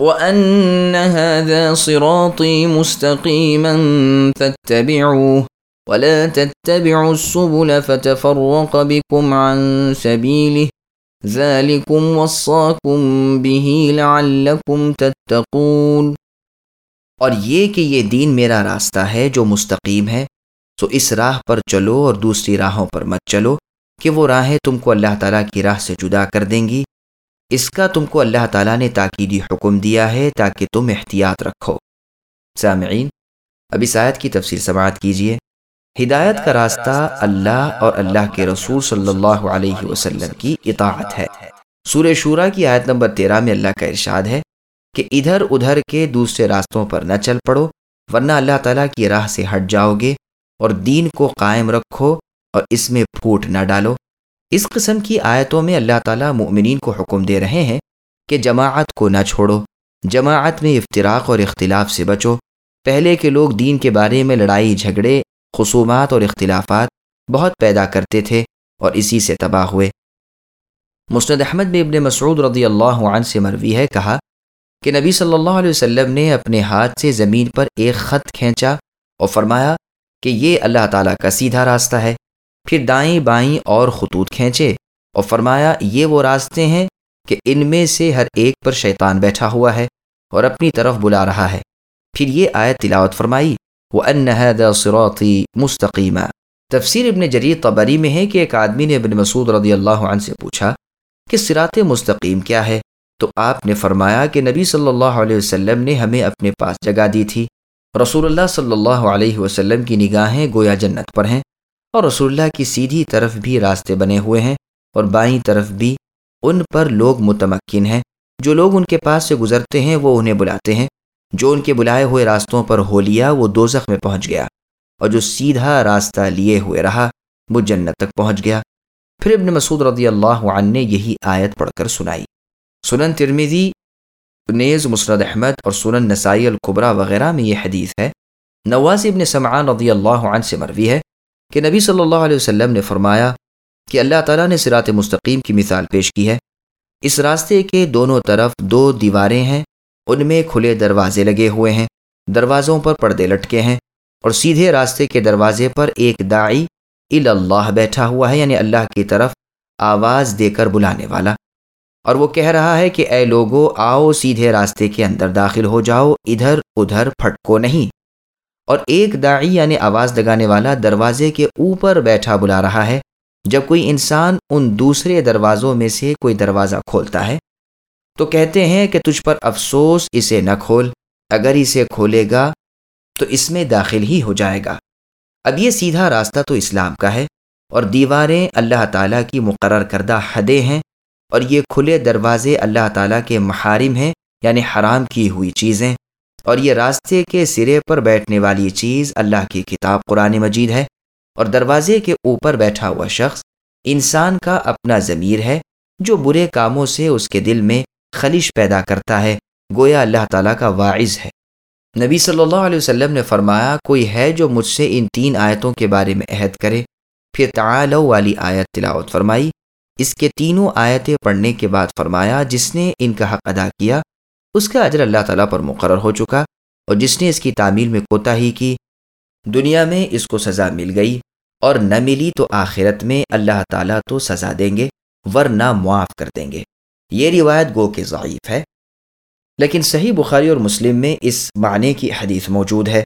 وأن هذا صراطي مستقيما فاتبعوه ولا تتبعوا السبل فتفرق بكم عن سبيله ذلكم وصاكم به لعلكم تتقون۔ اور یہ کہ یہ دین میرا راستہ ہے جو مستقیم ہے سو اس راہ پر چلو اور دوسری راہوں پر مت چلو کہ وہ راہیں تم کو اللہ تعالیٰ کی راہ سے جدا کر دیں گی۔ اس کا تم کو اللہ تعالیٰ نے تاکیدی حکم دیا ہے تاکہ تم احتیاط رکھو۔ سامعین، اب اس آیت کی تفصیل سماعت کیجیے ہدایت کا راستہ اللہ اور اللہ کے رسول صلی اللہ علیہ وسلم کی اطاعت ہے۔ سورہ شورا کی آیت نمبر تیرہ میں اللہ کا ارشاد ہے کہ ادھر ادھر کے دوسرے راستوں پر نہ چل پڑو، ورنہ اللہ تعالیٰ کی راہ سے ہٹ جاؤ گے اور دین کو قائم رکھو اور اس میں پھوٹ نہ ڈالو۔ اس قسم کی آیتوں میں اللہ تعالیٰ مؤمنین کو حکم دے رہے ہیں کہ جماعت کو نہ چھوڑو۔ جماعت میں افطراق اور اختلاف سے بچو۔ پہلے کے لوگ دین کے بارے میں لڑائی، جھگڑے، خصومات اور اختلافات بہت پیدا کرتے تھے اور اسی سے تباہ ہوئے۔ مسند احمد میں ابن مسعود رضی اللہ عنہ سے مروی ہے، کہا کہ نبی صلی اللہ علیہ وسلم نے اپنے ہاتھ سے زمین پر ایک خط کھینچا اور فرمایا کہ یہ اللہ تعالیٰ کا سیدھا راستہ ہے۔ پھر دائیں بائیں اور خطوط کھینچے اور فرمایا، یہ وہ راستے ہیں کہ ان میں سے ہر ایک پر شیطان بیٹھا ہوا ہے اور اپنی طرف بلا رہا ہے۔ پھر یہ آیت تلاوت فرمائی وہ انحد سروتی مستقیمہ تفسیر ابن جریر قبری میں ہے کہ ایک آدمی نے ابن مسعود رضی اللہ عنہ سے پوچھا کہ سرات مستقیم کیا ہے؟ تو آپ نے فرمایا کہ نبی صلی اللہ علیہ وسلم نے ہمیں اپنے پاس جگہ دی تھی۔ رسول اللہ صلی اللہ علیہ وسلم کی نگاہیں گویا جنت پر ہیں۔ اور رسول اللہ کی سیدھی طرف بھی راستے بنے ہوئے ہیں اور بائیں طرف بھی ان پر لوگ متمکن ہیں۔ جو لوگ ان کے پاس سے گزرتے ہیں وہ انہیں بلاتے ہیں۔ جو ان کے بلائے ہوئے راستوں پر ہو لیا وہ دوزخ میں پہنچ گیا اور جو سیدھا راستہ لیے ہوئے رہا وہ جنت تک پہنچ گیا۔ پھر ابن مسعود رضی اللہ عنہ نے یہی آیت پڑھ کر سنائی۔ سنن ترمیزی نیز مسرد احمد اور سنن نسائی القبرا وغیرہ میں یہ حدیث ہے۔ نواز ابن سمعان رضی اللہ عنہ سے مروی ہے۔ کہ نبی صلی اللہ علیہ وسلم نے فرمایا کہ اللہ تعالیٰ نے سرات مستقیم کی مثال پیش کی ہے۔ اس راستے کے دونوں طرف دو دیواریں ہیں، ان میں کھلے دروازے لگے ہوئے ہیں، دروازوں پر پردے لٹکے ہیں اور سیدھے راستے کے دروازے پر ایک داعی اللہ بیٹھا ہوا ہے یعنی اللہ کی طرف آواز دے کر بلانے والا۔ اور وہ کہہ رہا ہے کہ اے لوگو، آؤ سیدھے راستے کے اندر داخل ہو جاؤ، ادھر ادھر پھٹکو نہیں۔ اور ایک داعی یعنی آواز لگانے والا دروازے کے اوپر بیٹھا بلا رہا ہے۔ جب کوئی انسان ان دوسرے دروازوں میں سے کوئی دروازہ کھولتا ہے، تو کہتے ہیں کہ تجھ پر افسوس، اسے نہ کھول۔ اگر اسے کھولے گا، تو اس میں داخل ہی ہو جائے گا۔ اب یہ سیدھا راستہ تو اسلام کا ہے، اور دیواریں اللہ تعالیٰ کی مقرر کردہ حدیں ہیں، اور یہ کھلے دروازے اللہ تعالیٰ کے محارم ہیں یعنی حرام کی ہوئی چیزیں۔ اور یہ راستے کے سرے پر بیٹھنے والی چیز اللہ کی کتاب قرآن مجید ہے اور دروازے کے اوپر بیٹھا ہوا شخص انسان کا اپنا ضمیر ہے جو برے کاموں سے اس کے دل میں خلش پیدا کرتا ہے، گویا اللہ تعالیٰ کا واعظ ہے۔ نبی صلی اللہ علیہ وسلم نے فرمایا، کوئی ہے جو مجھ سے ان تین آیتوں کے بارے میں عہد کرے؟ پھر تعالو والی آیت تلاوت فرمائی۔ اس کے تینوں آیتیں پڑھنے کے بعد فرمایا، جس نے ان کا حق ادا کیا اس کا اجر اللہ تعالیٰ پر مقرر ہو چکا اور جس نے اس کی تعمیل میں کوتا ہی کی، دنیا میں اس کو سزا مل گئی اور نہ ملی تو آخرت میں اللہ تعالیٰ تو سزا دیں گے، ورنہ معاف کر دیں گے۔ یہ روایت گو کے ضعیف ہے۔ لیکن صحیح بخاری اور مسلم میں اس معنی کی حدیث موجود ہے۔